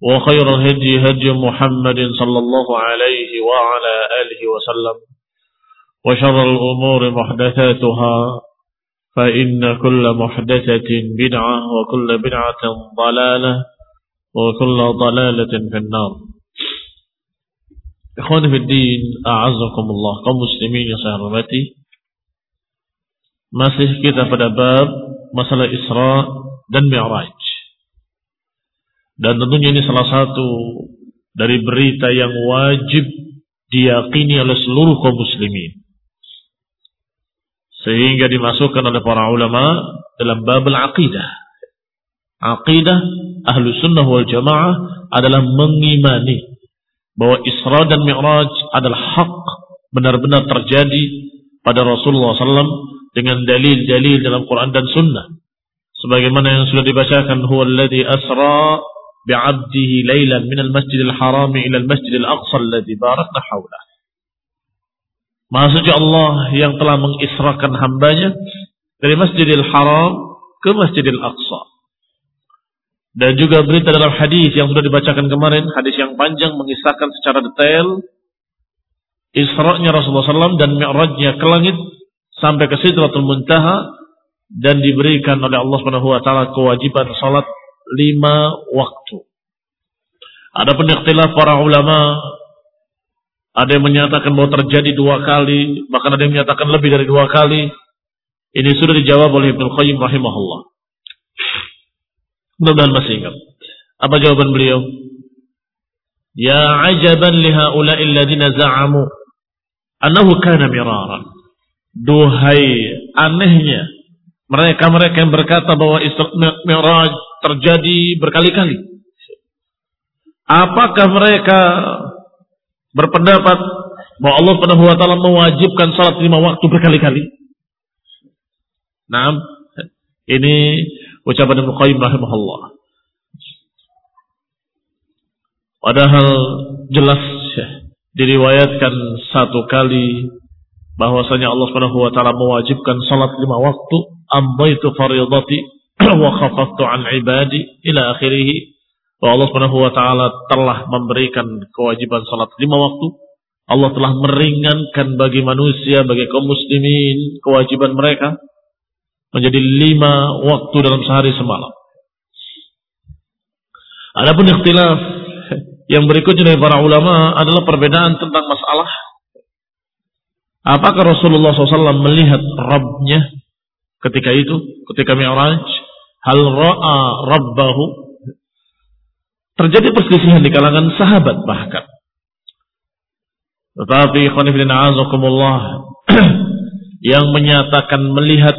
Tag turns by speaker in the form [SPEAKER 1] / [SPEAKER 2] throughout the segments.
[SPEAKER 1] وخير الهدي هدي محمد صلى الله عليه وعلى آله وسلم. وشر الأمور محدثاتها فإن كل محدثة بدعة وكل بدعة ضلالة وكل ضلالة في النار. إخواني في الدين أعزكم الله. kaum muslimin yang saya hormati. Masih kita pada bab masalah Isra dan Mi'raj. Dan tentunya ini salah satu dari berita yang wajib diyakini oleh seluruh kaum muslimin. Sehingga dimasukkan oleh para ulama dalam bab al-aqidah. Aqidah ahlu sunnah wal jamaah adalah mengimani bahwa Isra dan Mi'raj adalah hak benar-benar terjadi pada Rasulullah SAW dengan dalil-dalil dalam Quran dan Sunnah. Sebagaimana yang sudah dibacakan, huwa alladhi asra بعبده ليلا من المسجد الحرام إلى المسجد الأقصى الذي باركنا حوله Maksudnya Allah yang telah mengisrakan hambanya dari Masjidil Haram ke Masjidil Aqsa. Dan juga berita dalam hadis yang sudah dibacakan kemarin, hadis yang panjang mengisahkan secara detail Isra'nya Rasulullah SAW dan Mi'rajnya ke langit sampai ke Sidratul Muntaha dan diberikan oleh Allah Subhanahu wa taala kewajiban salat lima waktu. Ada ikhtilaf para ulama, ada yang menyatakan bahwa terjadi dua kali, bahkan ada yang menyatakan lebih dari dua kali. Ini sudah dijawab oleh Ibnu Qayyim rahimahullah. Mudah-mudahan masih ingat. Apa jawaban beliau? Ya ajaban li haula'i alladziina za'amu annahu kana miraran. Duhai anehnya mereka-mereka yang berkata bahwa Isra Mi'raj terjadi berkali-kali. Apakah mereka berpendapat bahwa Allah Subhanahu wa taala mewajibkan salat lima waktu berkali-kali? Nah, ini ucapan Ibnu Qayyim rahimahullah. Padahal jelas diriwayatkan satu kali bahwasanya Allah Subhanahu wa taala mewajibkan salat lima waktu, ambaitu fardhati wa khafaftu an ibadi ila akhirih. Bahwa Allah Subhanahu wa taala telah memberikan kewajiban salat lima waktu. Allah telah meringankan bagi manusia, bagi kaum muslimin kewajiban mereka menjadi lima waktu dalam sehari semalam. Adapun ikhtilaf yang berikutnya dari para ulama adalah perbedaan tentang masalah Apakah Rasulullah SAW melihat Rabbnya ketika itu, ketika Mi'raj? Hal ra'a Rabbahu? Terjadi perselisihan di kalangan sahabat bahkan. Tetapi khonifidina azakumullah yang menyatakan melihat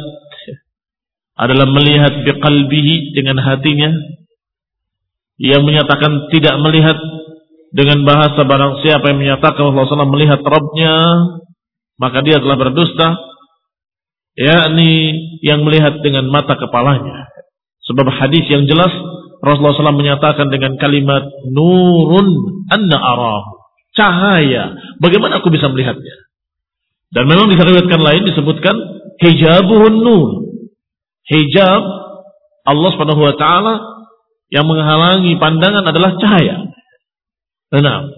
[SPEAKER 1] adalah melihat biqalbihi dengan hatinya yang menyatakan tidak melihat dengan bahasa barang siapa yang menyatakan Allah SAW melihat Rabbnya maka dia telah berdusta yakni yang melihat dengan mata kepalanya sebab hadis yang jelas Rasulullah SAW menyatakan dengan kalimat nurun anna arahu. Cahaya. Bagaimana aku bisa melihatnya? Dan memang di riwayatkan lain disebutkan hijabuhun nur. Hijab Allah Subhanahu wa taala yang menghalangi pandangan adalah cahaya. Nah,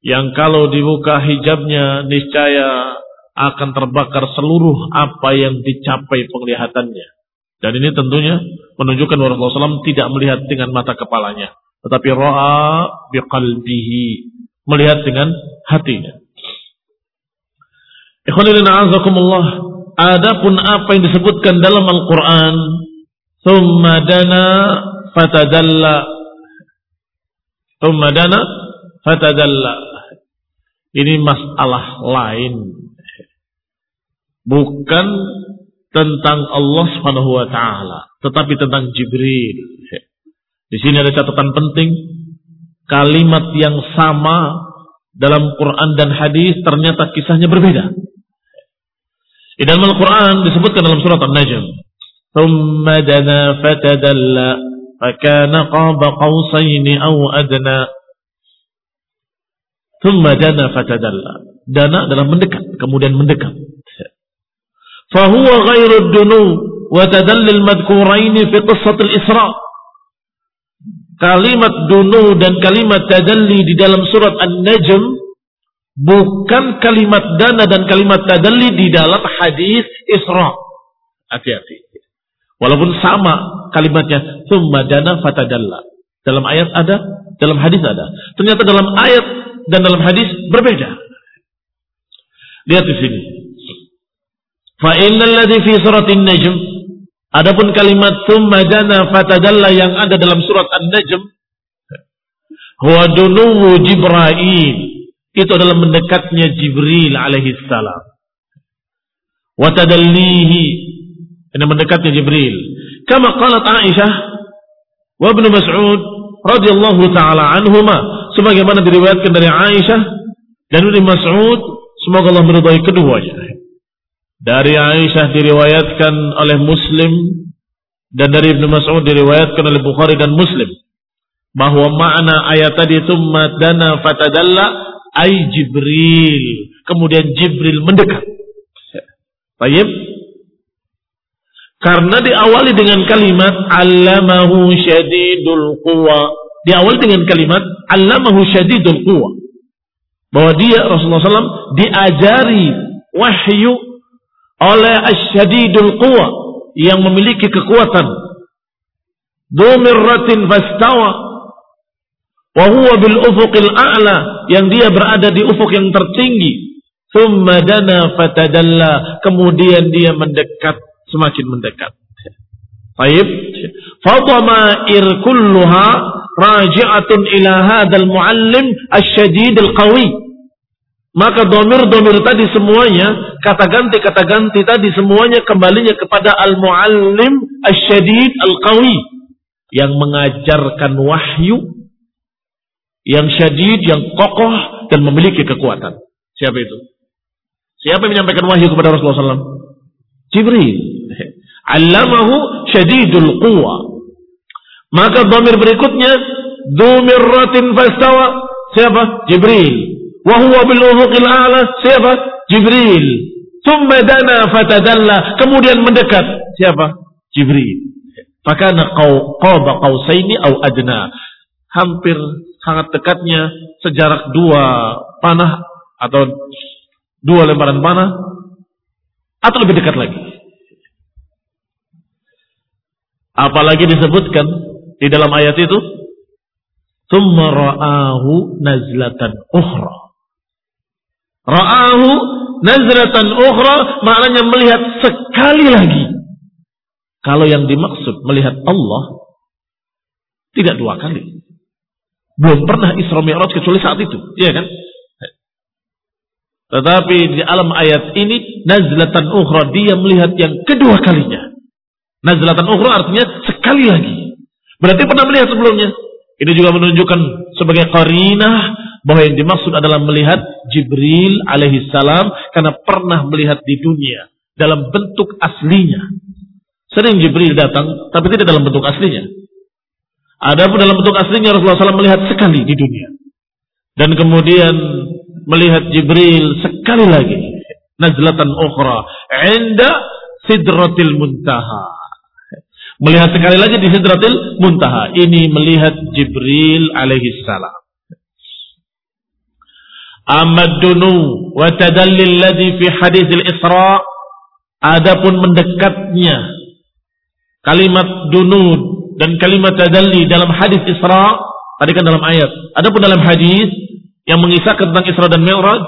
[SPEAKER 1] yang kalau dibuka hijabnya niscaya akan terbakar seluruh apa yang dicapai penglihatannya. Dan ini tentunya menunjukkan bahwa Rasulullah SAW tidak melihat dengan mata kepalanya. Tetapi ro'a biqalbihi. Melihat dengan hatinya. azakumullah. Adapun apa yang disebutkan dalam Al-Quran. Thumma dana fatadalla. Thumma dana fatadalla. Ini masalah lain. Bukan tentang Allah Subhanahu wa taala, tetapi tentang Jibril. Di sini ada catatan penting, kalimat yang sama dalam Quran dan hadis ternyata kisahnya berbeda. Di dalam Al-Quran disebutkan dalam surat An-Najm, ثم دنا فتدلى فكان قاب قوسين أو أدنى Thumma dana fatadalla. Dana adalah mendekat, kemudian mendekat. Fahuwa ghairu dunu wa tadallil madkuraini fi qissatil Isra. Kalimat dunu dan kalimat tadalli di dalam surat An-Najm bukan kalimat dana dan kalimat tadalli di dalam hadis Isra. Hati-hati. Walaupun sama kalimatnya, thumma dana fatadalla. Dalam ayat ada, dalam hadis ada. Ternyata dalam ayat dan dalam hadis berbeda. Lihat di sini. Fa innal ladzi fi suratin najm adapun kalimat tsumma jana fatadalla yang ada dalam surat An-Najm huwa dunuwu Jibril itu adalah mendekatnya Jibril alaihi salam. Wa tadallihi ini mendekatnya Jibril. Kama qalat Aisyah wa Ibnu Mas'ud radhiyallahu taala anhuma sebagaimana diriwayatkan dari Aisyah dan Ibnu Mas'ud semoga Allah meridai keduanya. Dari Aisyah diriwayatkan oleh Muslim dan dari Ibnu Mas'ud diriwayatkan oleh Bukhari dan Muslim bahwa makna ayat tadi itu dana fatadalla ay Jibril. Kemudian Jibril mendekat. Baik. Karena diawali dengan kalimat allamahu syadidul quwa diawali dengan kalimat allamahu syadidul quwa. Bahwa dia Rasulullah SAW diajari wahyu oleh asyadidul quwa yang memiliki kekuatan. Dumirratin fastawa wa huwa bil ufuqil a'la yang dia berada di ufuk yang tertinggi. Thumma dana fatadalla kemudian dia mendekat semakin mendekat. Baik. Fadamair kulluha raji'atun ila hadzal muallim asy-syadid al-qawi. Maka domir-domir tadi semuanya, kata ganti-kata ganti tadi semuanya kembalinya kepada al-muallim asy-syadid al-qawi yang mengajarkan wahyu yang syadid, yang kokoh dan memiliki kekuatan. Siapa itu? Siapa yang menyampaikan wahyu kepada Rasulullah SAW? Jibril. Allamahu syadidul quwa. Maka domir berikutnya ratin fastawa siapa? Jibril. Wahuwa bil ufuqil a'la siapa? Jibril. Thumma dana fatadalla kemudian mendekat siapa? Jibril. Fakana qaba qausaini au adna. Hampir sangat dekatnya sejarak dua panah atau dua lembaran panah atau lebih dekat lagi. Apalagi disebutkan di dalam ayat itu thumma ra'ahu nazlatan ukhra ra'ahu nazlatan ukhra maknanya melihat sekali lagi kalau yang dimaksud melihat Allah tidak dua kali belum pernah Isra Mi'raj kecuali saat itu iya kan Tetapi di alam ayat ini nazlatan ukhra dia melihat yang kedua kalinya. Nazlatan ukhra artinya sekali lagi. Berarti pernah melihat sebelumnya. Ini juga menunjukkan sebagai qarinah bahwa yang dimaksud adalah melihat Jibril alaihi salam karena pernah melihat di dunia dalam bentuk aslinya. Sering Jibril datang tapi tidak dalam bentuk aslinya. Adapun dalam bentuk aslinya Rasulullah SAW melihat sekali di dunia. Dan kemudian melihat Jibril sekali lagi. Nazlatan ukhra. Inda sidratil muntaha. Melihat sekali lagi di sidratil muntaha. Ini melihat Jibril alaihi salam. Amad dunu wa tadallil ladhi fi hadis al-Isra. Adapun mendekatnya kalimat dunud dan kalimat tadalli dalam hadis Isra, tadi kan dalam ayat. Adapun dalam hadis yang mengisahkan tentang Isra dan Mi'raj,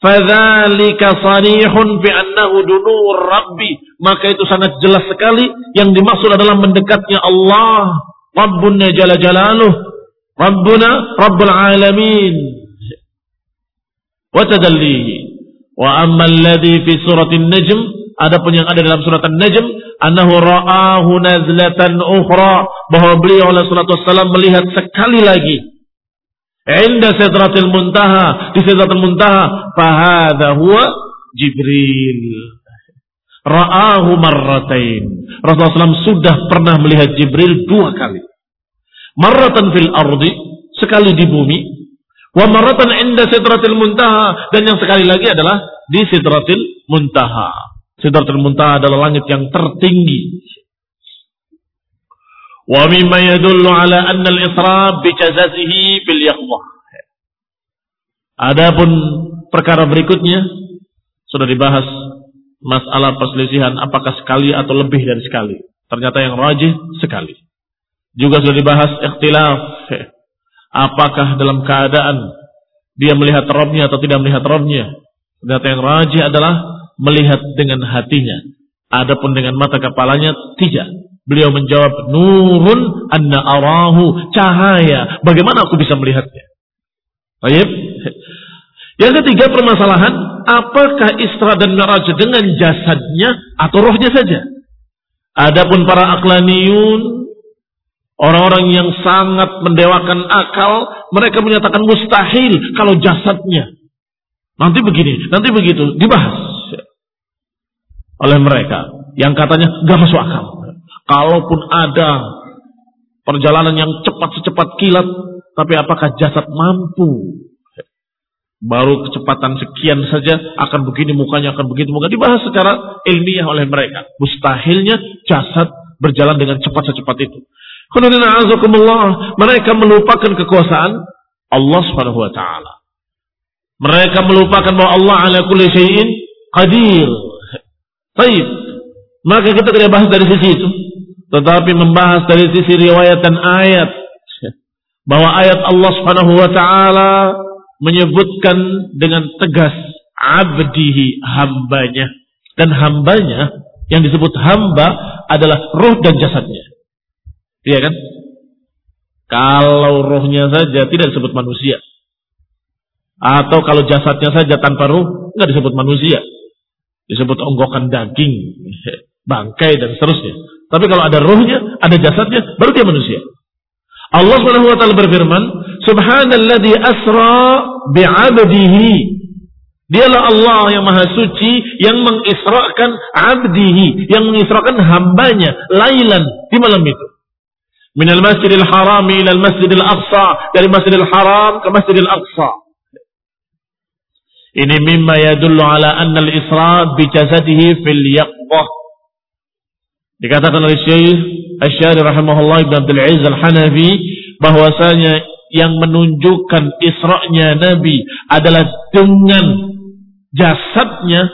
[SPEAKER 1] fadzalika sarihun bi annahu dunur rabbi, maka itu sangat jelas sekali yang dimaksud adalah mendekatnya Allah, Rabbuna jalla jalaluh, Rabbuna rabbul alamin. Wa tadallihi. Wa amma alladhi fi suratin najm, adapun yang ada dalam surat An-Najm, annahu ra'ahu nazlatan ukhra bahwa beliau oleh salatu wassalam melihat sekali lagi inda sidratil muntaha di sidratil muntaha fahadha huwa Jibril. Ra'ahu marratain. Rasulullah SAW sudah pernah melihat Jibril dua kali. Marratan fil ardi sekali di bumi wa marratan inda sidratil muntaha dan yang sekali lagi adalah di sidratil muntaha Sidratul Muntaha adalah langit yang tertinggi. Wa mimma yadullu ala anna al-isra bi jazazihi bil. Adapun perkara berikutnya sudah dibahas masalah perselisihan apakah sekali atau lebih dari sekali. Ternyata yang rajih sekali. Juga sudah dibahas ikhtilaf apakah dalam keadaan dia melihat robnya atau tidak melihat robnya. Ternyata yang rajih adalah melihat dengan hatinya. Adapun dengan mata kepalanya tidak. Beliau menjawab, nurun anna arahu, cahaya. Bagaimana aku bisa melihatnya? Baik. Yang ketiga permasalahan, apakah Isra dan Mi'raj dengan jasadnya atau rohnya saja? Adapun para aklaniyun, orang-orang yang sangat mendewakan akal, mereka menyatakan mustahil kalau jasadnya. Nanti begini, nanti begitu, dibahas oleh mereka yang katanya gak masuk akal. Kalaupun ada perjalanan yang cepat secepat kilat, tapi apakah jasad mampu? Baru kecepatan sekian saja akan begini mukanya akan begitu muka dibahas secara ilmiah oleh mereka. Mustahilnya jasad berjalan dengan cepat secepat itu. Mereka melupakan kekuasaan Allah Subhanahu wa taala. Mereka melupakan bahwa Allah ala kulli syai'in qadir. Baik. Maka kita tidak bahas dari sisi itu. Tetapi membahas dari sisi riwayat dan ayat. Bahwa ayat Allah subhanahu wa ta'ala menyebutkan dengan tegas abdihi hambanya. Dan hambanya yang disebut hamba adalah roh dan jasadnya. Iya kan? Kalau rohnya saja tidak disebut manusia. Atau kalau jasadnya saja tanpa roh, nggak disebut manusia disebut onggokan daging, bangkai dan seterusnya. Tapi kalau ada ruhnya, ada jasadnya, baru dia manusia. Allah Subhanahu wa taala berfirman, "Subhanalladzi asra bi'abdihi." Dialah Allah yang maha suci yang mengisrakan abdihi, yang mengisrakan hambanya lailan di malam itu. Minal masjidil haram ila masjidil aqsa, dari masjidil haram ke masjidil aqsa. Ini mimma yadullu ala anna al-isra bi jasadihi fil yaqbah. Dikatakan oleh Syekh Asy-Syari rahimahullah Ibn Abdul Aziz Al-Hanafi bahwasanya yang menunjukkan Isra'nya Nabi adalah dengan jasadnya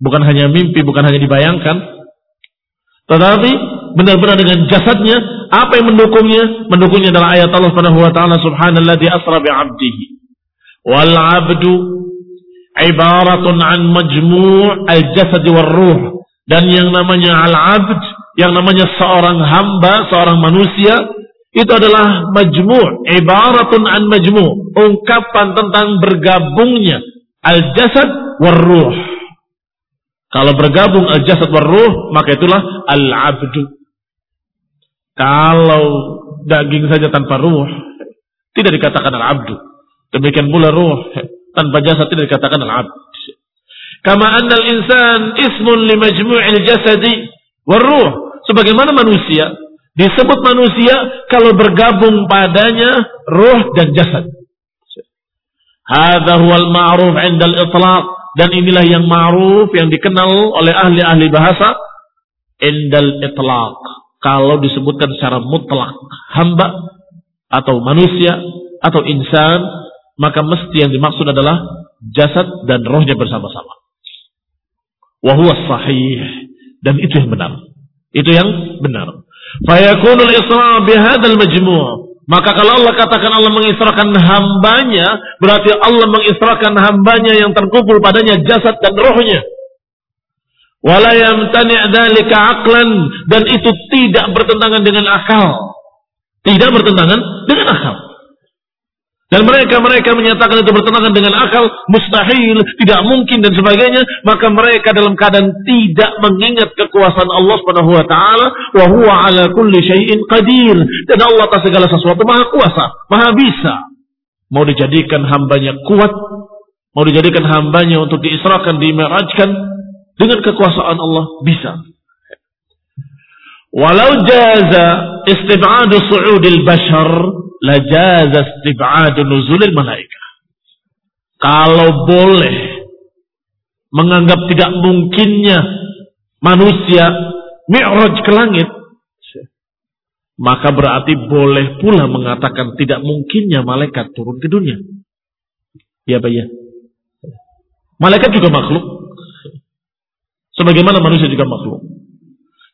[SPEAKER 1] bukan hanya mimpi, bukan hanya dibayangkan tetapi benar-benar dengan jasadnya apa yang mendukungnya? Mendukungnya adalah ayat Allah Subhanahu wa taala subhanalladzi asra bi 'abdihi wal 'abdu ibaratun an majmu' al-jasad war ruh dan yang namanya al-abd yang namanya seorang hamba seorang manusia itu adalah majmu' ibaratun an majmu' ungkapan tentang bergabungnya Al-jasad war-ruh. Kalau bergabung al-jasad war-ruh, maka itulah al-abdu. Kalau daging saja tanpa ruh, tidak dikatakan al-abdu. Demikian pula ruh tanpa jasad tidak dikatakan al-abd. Kama anna al-insan ismun li majmu'il jasadi war-ruh. Sebagaimana manusia disebut manusia kalau bergabung padanya ruh dan jasad. Hadza huwal ma'ruf 'inda al-itlaq dan inilah yang ma'ruf yang dikenal oleh ahli-ahli bahasa indal itlaq. Kalau disebutkan secara mutlak hamba atau manusia atau insan, maka mesti yang dimaksud adalah jasad dan rohnya bersama-sama. Wahuwa sahih. Dan itu yang benar. Itu yang benar. Fayakunul isra bihadal majmu' Maka kalau Allah katakan Allah mengisrakan hambanya, berarti Allah mengisrakan hambanya yang terkumpul padanya jasad dan rohnya. Wala yamtani' dzalika aqlan dan itu tidak bertentangan dengan akal. Tidak bertentangan dengan akal. Dan mereka-mereka menyatakan itu bertentangan dengan akal, mustahil, tidak mungkin dan sebagainya, maka mereka dalam keadaan tidak mengingat kekuasaan Allah Subhanahu wa taala, wa huwa ala kulli syai'in qadir. Dan Allah atas segala sesuatu maha kuasa, maha bisa. Mau dijadikan hambanya kuat, mau dijadikan hambanya untuk diisrakan, dimerajkan dengan kekuasaan Allah bisa. Walau jaza istib'adu su'udil bashar, la jaza istib'adu nuzulil malaikah. Kalau boleh menganggap tidak mungkinnya manusia mi'raj ke langit, maka berarti boleh pula mengatakan tidak mungkinnya malaikat turun ke dunia. Ya, Pak ya. Malaikat juga makhluk. Sebagaimana manusia juga makhluk.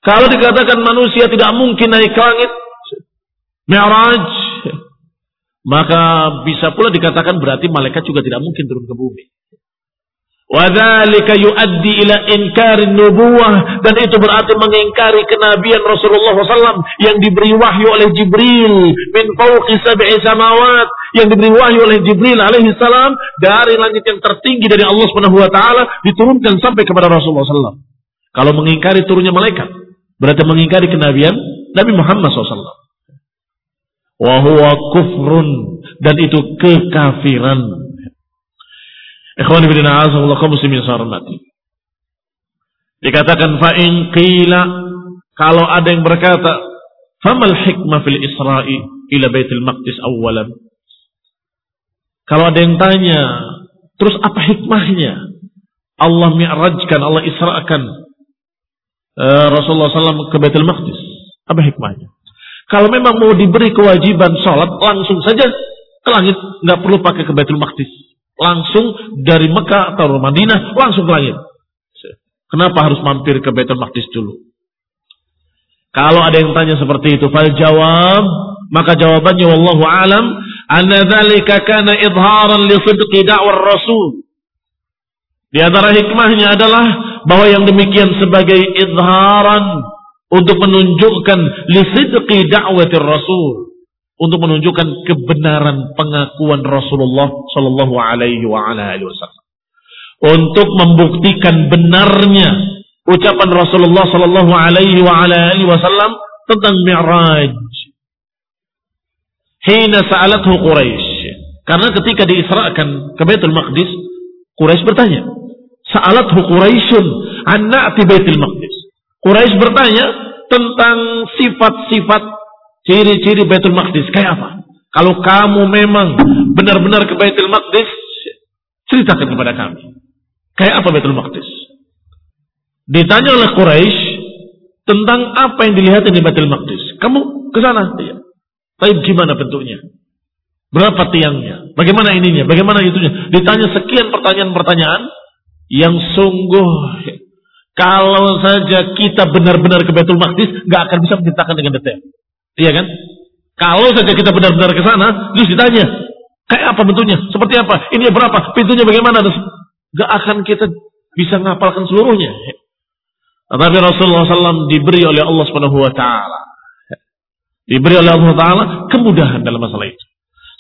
[SPEAKER 1] Kalau dikatakan manusia tidak mungkin naik ke langit, Mi'raj, maka bisa pula dikatakan berarti malaikat juga tidak mungkin turun ke bumi. Wadhalika yuaddi ila inkari nubuwah dan itu berarti mengingkari kenabian Rasulullah SAW yang diberi wahyu oleh Jibril min fawqi sab'i samawat yang diberi wahyu oleh Jibril alaihi salam dari langit yang tertinggi dari Allah taala diturunkan sampai kepada Rasulullah SAW. Kalau mengingkari turunnya malaikat, Berarti mengingkari kenabian Nabi Muhammad SAW. Wahuwa kufrun. Dan itu kekafiran. Ikhwan ibn a'azahullah kaum muslimin sarmati. Dikatakan fa'in qila. Kalau ada yang berkata. Famal hikmah fil isra'i ila baitul maqdis awalan. Kalau ada yang tanya. Terus apa hikmahnya? Allah mi'rajkan, Allah isra'kan Eh, Rasulullah SAW ke Baitul Maqdis? Apa hikmahnya? Kalau memang mau diberi kewajiban sholat, langsung saja ke langit. Nggak perlu pakai ke Baitul Maqdis. Langsung dari Mekah atau Madinah, langsung ke langit. Kenapa harus mampir ke Baitul Maqdis dulu? Kalau ada yang tanya seperti itu, fal jawab, maka jawabannya wallahu alam, anna dzalika kana idharan li sidqi da'war rasul. Di antara hikmahnya adalah bahwa yang demikian sebagai izharan untuk menunjukkan lisidqi da'watir rasul untuk menunjukkan kebenaran pengakuan Rasulullah sallallahu alaihi wasallam. Untuk membuktikan benarnya ucapan Rasulullah sallallahu alaihi wasallam tentang Mi'raj. Hina sa'alathu Quraisy karena ketika diisrakan ke Baitul Maqdis Quraisy bertanya Sa'alathu Quraisyun an na'ti Baitul Maqdis. Quraisy bertanya tentang sifat-sifat ciri-ciri Baitul Maqdis. Kayak apa? Kalau kamu memang benar-benar ke Baitul Maqdis, ceritakan kepada kami. Kayak apa Baitul Maqdis? Ditanya oleh Quraisy tentang apa yang dilihat di Baitul Maqdis. Kamu ke sana? Iya. Tapi gimana bentuknya? Berapa tiangnya? Bagaimana ininya? Bagaimana itunya? Ditanya sekian pertanyaan-pertanyaan yang sungguh kalau saja kita benar-benar ke Baitul Maqdis nggak akan bisa menceritakan dengan detail. Iya kan? Kalau saja kita benar-benar ke sana, terus ditanya, kayak apa bentuknya? Seperti apa? Ini berapa? Pintunya bagaimana? Gak akan kita bisa ngapalkan seluruhnya. Tetapi Rasulullah SAW diberi oleh Allah Subhanahu Wa Taala, diberi oleh Allah Taala kemudahan dalam masalah itu.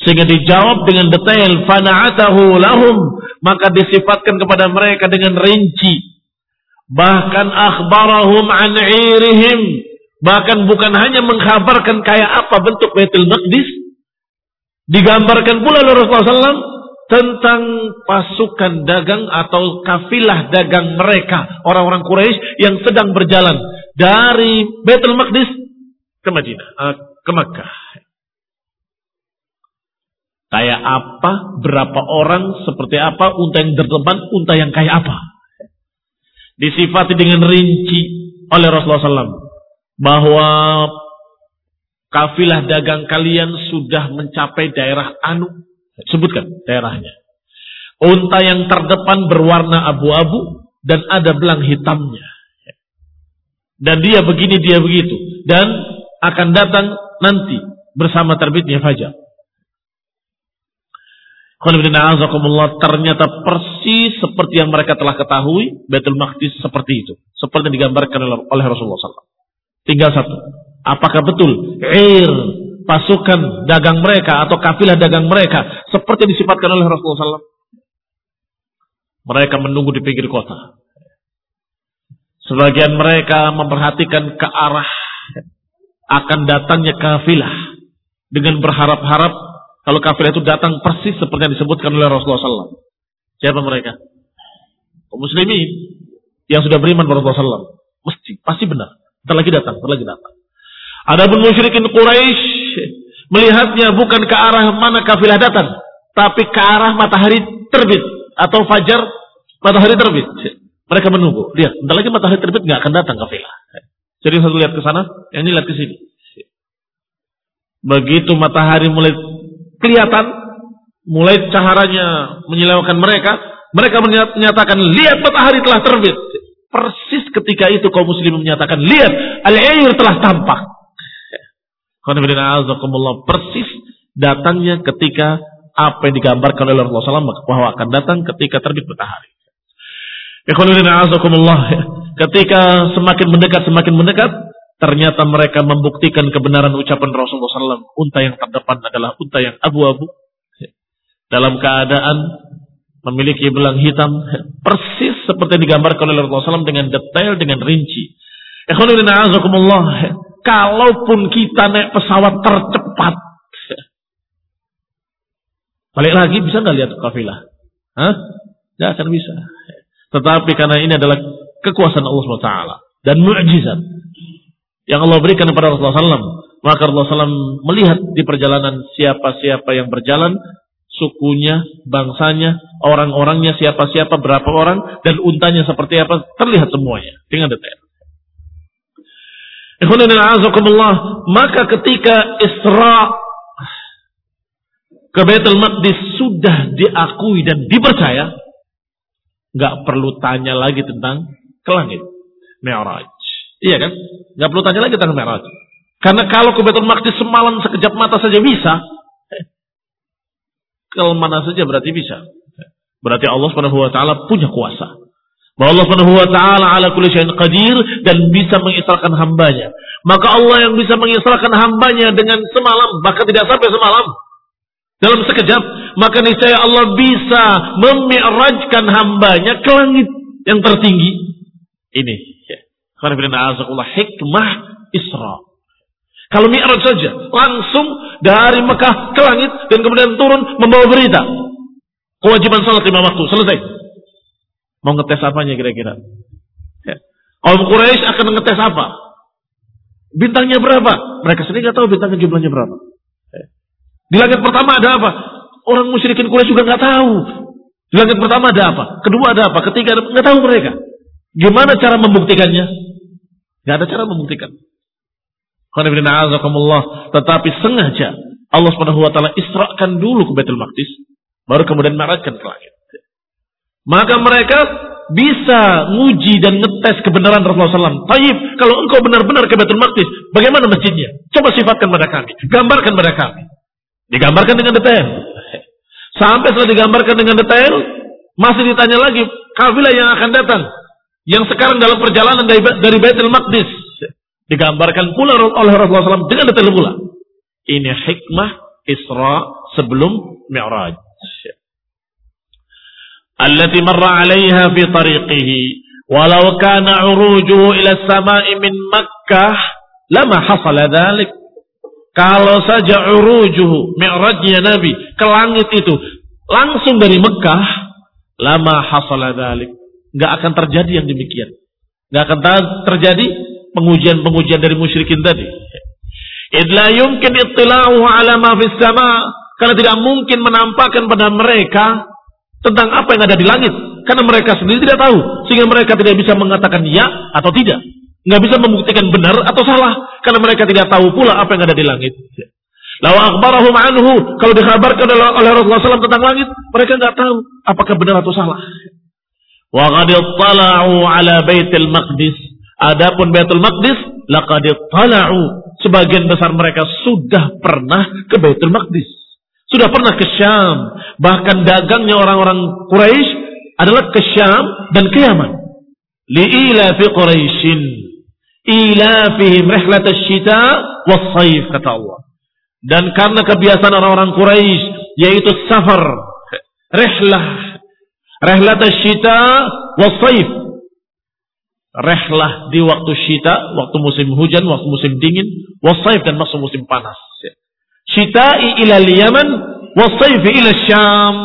[SPEAKER 1] Sehingga dijawab dengan detail fana'atahu lahum maka disifatkan kepada mereka dengan rinci. Bahkan akhbarahum an irihim. Bahkan bukan hanya mengkabarkan kayak apa bentuk Baitul Maqdis. Digambarkan pula oleh Rasulullah SAW tentang pasukan dagang atau kafilah dagang mereka. Orang-orang Quraisy yang sedang berjalan dari Baitul Maqdis ke Madinah, eh, ke Makkah. Kayak apa, berapa orang, seperti apa, unta yang terdepan, unta yang kayak apa. Disifati dengan rinci oleh Rasulullah SAW. Bahwa kafilah dagang kalian sudah mencapai daerah Anu. Sebutkan daerahnya. Unta yang terdepan berwarna abu-abu dan ada belang hitamnya. Dan dia begini, dia begitu. Dan akan datang nanti bersama terbitnya fajar. Ternyata persis seperti yang mereka telah ketahui, Betul Maqdis seperti itu. Seperti yang digambarkan oleh Rasulullah SAW. Tinggal satu. Apakah betul air pasukan dagang mereka atau kafilah dagang mereka seperti disifatkan oleh Rasulullah SAW? Mereka menunggu di pinggir kota. Sebagian mereka memperhatikan ke arah akan datangnya kafilah dengan berharap-harap kalau kafilah itu datang persis seperti yang disebutkan oleh Rasulullah SAW. Siapa mereka? Muslimin yang sudah beriman kepada Rasulullah SAW. Mesti, pasti benar. Ntar lagi datang, ntar lagi datang. Adapun musyrikin Quraisy melihatnya bukan ke arah mana kafilah datang, tapi ke arah matahari terbit atau fajar matahari terbit. Mereka menunggu. Lihat, ntar lagi matahari terbit nggak akan datang kafilah. Jadi satu lihat ke sana, yang ini lihat ke sini. Begitu matahari mulai kelihatan mulai caharanya menyilaukan mereka, mereka menyatakan lihat matahari telah terbit. Persis ketika itu kaum muslimin menyatakan lihat al-air telah tampak. Persis datangnya ketika apa yang digambarkan oleh Rasulullah SAW bahwa akan datang ketika terbit matahari. Ketika semakin mendekat semakin mendekat Ternyata mereka membuktikan kebenaran ucapan Rasulullah SAW. Unta yang terdepan adalah unta yang abu-abu. Dalam keadaan memiliki belang hitam. Persis seperti digambarkan oleh Rasulullah SAW dengan detail, dengan rinci. Kalaupun kita naik pesawat tercepat. Balik lagi bisa nggak lihat kafilah? Hah? Nggak akan bisa. Tetapi karena ini adalah kekuasaan Allah SWT dan mujizat yang Allah berikan kepada Rasulullah SAW. Maka Rasulullah SAW melihat di perjalanan siapa-siapa yang berjalan, sukunya, bangsanya, orang-orangnya, siapa-siapa, berapa orang, dan untanya seperti apa, terlihat semuanya dengan detail. Maka ketika Isra ke Baitul Maqdis sudah diakui dan dipercaya, nggak perlu tanya lagi tentang ke langit. Mi'raj. Iya kan? Gak perlu tanya lagi tentang Mi'raj. Karena kalau ke Baitul Maqdis semalam sekejap mata saja bisa. Kalau mana saja berarti bisa. Berarti Allah Subhanahu wa taala punya kuasa. Bahwa Allah Subhanahu wa taala ala kulli syai'in qadir dan bisa mengisrakan hambanya. Maka Allah yang bisa mengisrakan hambanya dengan semalam, bahkan tidak sampai semalam. Dalam sekejap, maka niscaya Allah bisa memi'rajkan hambanya ke langit yang tertinggi. Ini hikmah Isra. Kalau Mi'raj saja, langsung dari Mekah ke langit dan kemudian turun membawa berita. Kewajiban salat lima waktu, selesai. Mau ngetes apanya kira-kira? Ya. Om Quraisy akan ngetes apa? Bintangnya berapa? Mereka sendiri nggak tahu bintangnya jumlahnya berapa. Ya. Di langit pertama ada apa? Orang musyrikin Quraisy juga nggak tahu. Di langit pertama ada apa? Kedua ada apa? Ketiga ada nggak tahu mereka. Gimana cara membuktikannya? Gak ada cara membuktikan. Tetapi sengaja Allah Subhanahu wa taala israkan dulu ke Baitul Maqdis, baru kemudian marahkan ke langit. Maka mereka bisa nguji dan ngetes kebenaran Rasulullah SAW. Taib, kalau engkau benar-benar ke Baitul Maqdis, bagaimana masjidnya? Coba sifatkan pada kami, gambarkan pada kami. Digambarkan dengan detail. Sampai setelah digambarkan dengan detail, masih ditanya lagi kafilah yang akan datang yang sekarang dalam perjalanan dari, dari Baitul Maqdis digambarkan pula oleh Rasulullah SAW dengan detail pula. Ini hikmah Isra sebelum Mi'raj. allati marra 'alaiha fi tariqihi walau kana 'urujuhu ila as-sama'i min Makkah lama hasala dhalik kalau saja urujuhu mi'rajnya Nabi ke langit itu langsung dari Mekah lama hasala dhalik nggak akan terjadi yang demikian nggak akan terjadi pengujian-pengujian dari musyrikin tadi idla yumkin ittila'uhu ala ma fis sama karena tidak mungkin menampakkan pada mereka tentang apa yang ada di langit. Karena mereka sendiri tidak tahu. Sehingga mereka tidak bisa mengatakan ya atau tidak. Nggak bisa membuktikan benar atau salah. Karena mereka tidak tahu pula apa yang ada di langit. Lawa akbarahum anhu. Kalau dikabarkan oleh Rasulullah SAW tentang langit. Mereka nggak tahu apakah benar atau salah. Wa tala'u ala baitil maqdis. Adapun baitul maqdis. Laqad tala'u. Sebagian besar mereka sudah pernah ke baitul maqdis. Sudah pernah ke Syam. Bahkan dagangnya orang-orang Quraisy adalah ke Syam dan ke Yaman. Li'ila fi Quraisyin. Ilafihim rihlat syita was-saif kata Allah. Dan karena kebiasaan orang-orang Quraisy yaitu safar, rihlah, rihlat syita was-saif. Rehlah di waktu syita, waktu musim hujan, waktu musim dingin, wasaif dan masuk musim panas. Syita'i ila Yaman wasayfi ila Syam.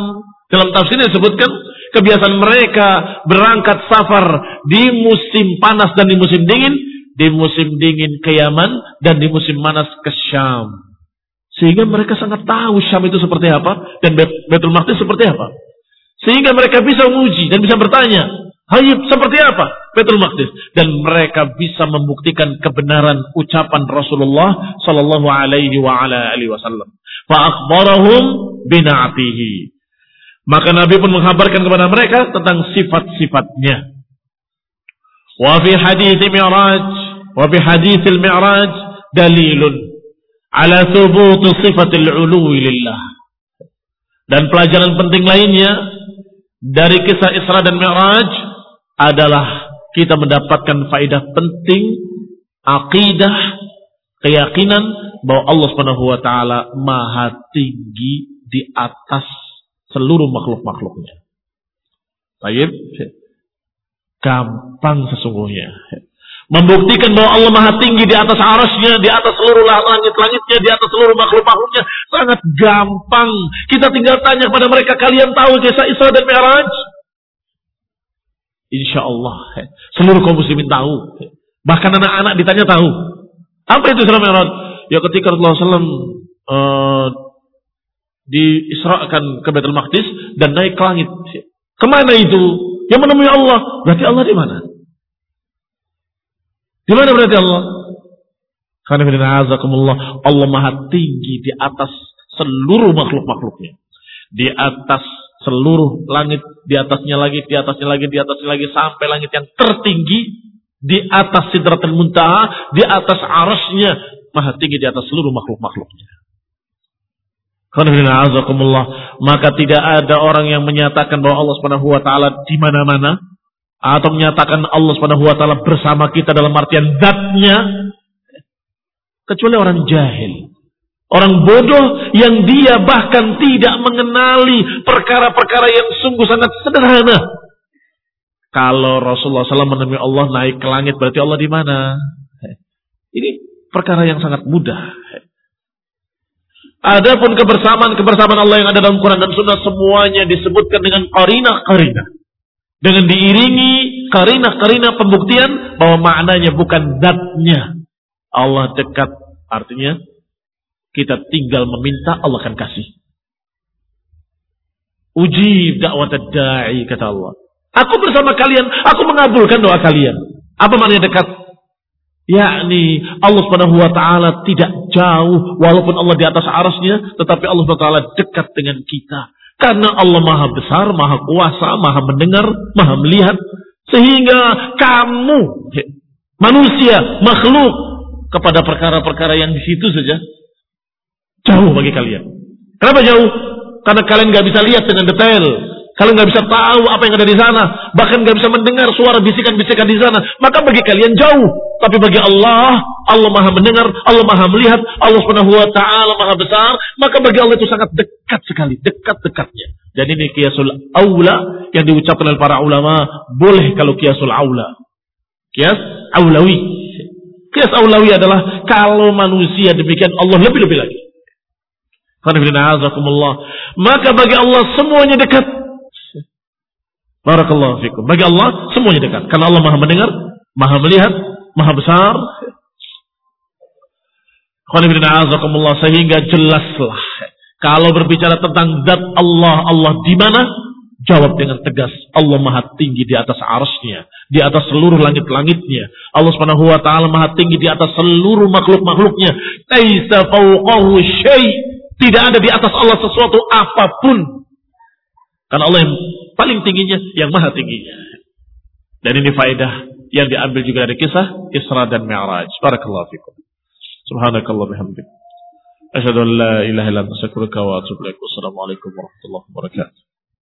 [SPEAKER 1] Dalam tafsir disebutkan kebiasaan mereka berangkat safar di musim panas dan di musim dingin, di musim dingin ke Yaman dan di musim panas ke Syam. Sehingga mereka sangat tahu Syam itu seperti apa dan Betul Maqdis seperti apa. Sehingga mereka bisa menguji dan bisa bertanya, Hayib seperti apa? Betul Maqdis. Dan mereka bisa membuktikan kebenaran ucapan Rasulullah Sallallahu Alaihi wa ala Wasallam. Fa'akbarahum bina'atihi. Maka Nabi pun menghabarkan kepada mereka tentang sifat-sifatnya. Wa fi hadis Mi'raj, wa fi hadis Mi'raj dalilun ala thubut sifatil uluwi lillah. Dan pelajaran penting lainnya dari kisah Isra dan Mi'raj adalah kita mendapatkan faedah penting akidah keyakinan bahwa Allah Subhanahu wa taala maha tinggi di atas seluruh makhluk-makhluknya. Baik, gampang sesungguhnya. Membuktikan bahwa Allah maha tinggi di atas arasnya, di atas seluruh langit-langitnya, di atas seluruh makhluk-makhluknya. Sangat gampang. Kita tinggal tanya kepada mereka, kalian tahu kisah Isra dan Mi'raj? Insya Allah. Seluruh kaum muslimin tahu. Bahkan anak-anak ditanya tahu. Apa itu Isra Mi'raj? Ya ketika Rasulullah SAW uh, diisrakan ke Baitul Maqdis dan naik ke langit. Ke mana itu? Yang menemui Allah. Berarti Allah di mana? Di mana berarti Allah? Karena Allah maha tinggi di atas seluruh makhluk-makhluknya. Di atas seluruh langit di atasnya lagi, di atasnya lagi, di atasnya lagi sampai langit yang tertinggi di atas sidratul muntaha, di atas arasnya maha tinggi di atas seluruh makhluk-makhluknya. Maka tidak ada orang yang menyatakan bahwa Allah Subhanahu wa taala di mana-mana atau menyatakan Allah Subhanahu wa taala bersama kita dalam artian zatnya kecuali orang jahil. Orang bodoh yang dia bahkan tidak mengenali perkara-perkara yang sungguh sangat sederhana. Kalau Rasulullah SAW menemui Allah naik ke langit berarti Allah di mana? Ini perkara yang sangat mudah. Adapun kebersamaan-kebersamaan Allah yang ada dalam Quran dan Sunnah semuanya disebutkan dengan karinah-karinah. Dengan diiringi karinah-karinah pembuktian bahwa maknanya bukan zatnya. Allah dekat artinya kita tinggal meminta, Allah akan kasih. Uji dakwah da'i, kata Allah. Aku bersama kalian, aku mengabulkan doa kalian. Apa maknanya dekat? Yakni Allah Subhanahu wa taala tidak jauh walaupun Allah di atas arasnya, tetapi Allah Subhanahu wa taala dekat dengan kita. Karena Allah Maha besar, Maha kuasa, Maha mendengar, Maha melihat sehingga kamu manusia, makhluk kepada perkara-perkara yang di situ saja Jauh bagi kalian. Kenapa jauh? Karena kalian nggak bisa lihat dengan detail. Kalian nggak bisa tahu apa yang ada di sana. Bahkan nggak bisa mendengar suara bisikan-bisikan di sana. Maka bagi kalian jauh. Tapi bagi Allah, Allah maha mendengar, Allah maha melihat, Allah subhanahu wa ta'ala maha besar. Maka bagi Allah itu sangat dekat sekali, dekat-dekatnya. Dan ini kiasul aula yang diucapkan oleh para ulama, boleh kalau kiasul aula. Kias aulawi. Kias aulawi adalah kalau manusia demikian Allah lebih-lebih lagi. Maka bagi Allah semuanya dekat. Barakallahu fikum. Bagi Allah semuanya dekat. Karena Allah maha mendengar, maha melihat, maha besar. Sehingga jelaslah. Kalau berbicara tentang zat Allah, Allah di mana? Jawab dengan tegas. Allah maha tinggi di atas arasnya. Di atas seluruh langit-langitnya. Allah subhanahu wa ta'ala maha tinggi di atas seluruh makhluk-makhluknya. Taisa fauqahu syai' Tidak ada di atas Allah sesuatu apa pun. Karena Allah yang paling tingginya, yang maha tingginya. Dan ini faedah yang diambil juga dari kisah Isra dan Mi'raj. Barakallahu fikum. Subhanakallah bihamdik. Asyhadu an la ilaha wa atubu. Wassalamualaikum warahmatullahi wabarakatuh.